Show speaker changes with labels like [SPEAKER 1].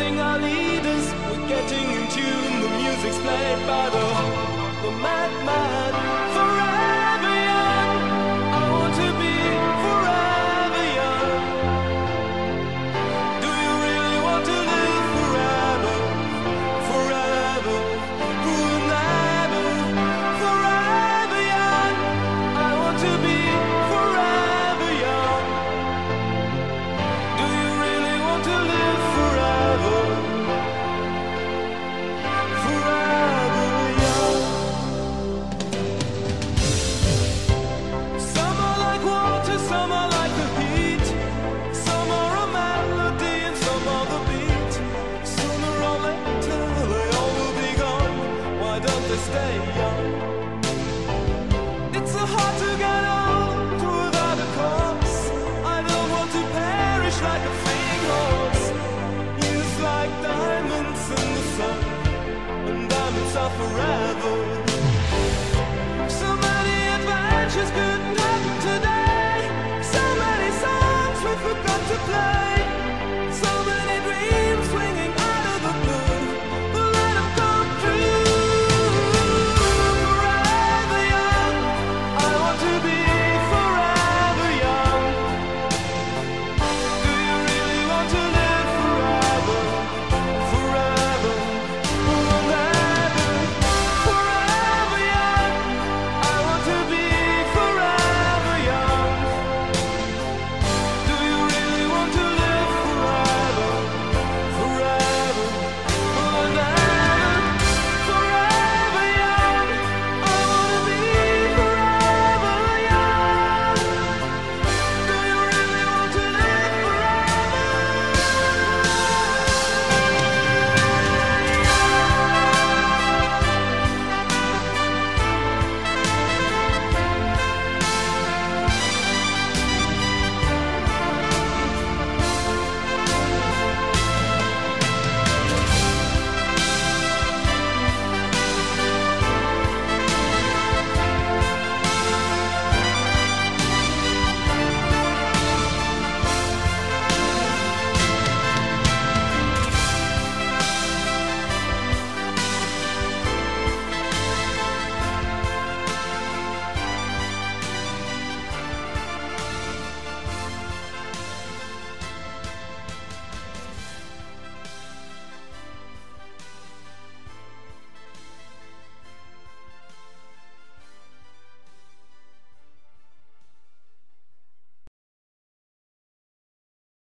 [SPEAKER 1] our leaders. We're getting in tune. The music's played by the the madman. Forever young. I want to be forever young. Do you really want to live forever? Forever. Forever. Forever young. I want to be forever young. Do you really want to live? to stay young. It's so hard to get old without a cause. I don't want to perish like a fleeing horse. Youth like diamonds in the sun, and diamonds are forever. So many adventures couldn't happen today. So many songs we forgot to play.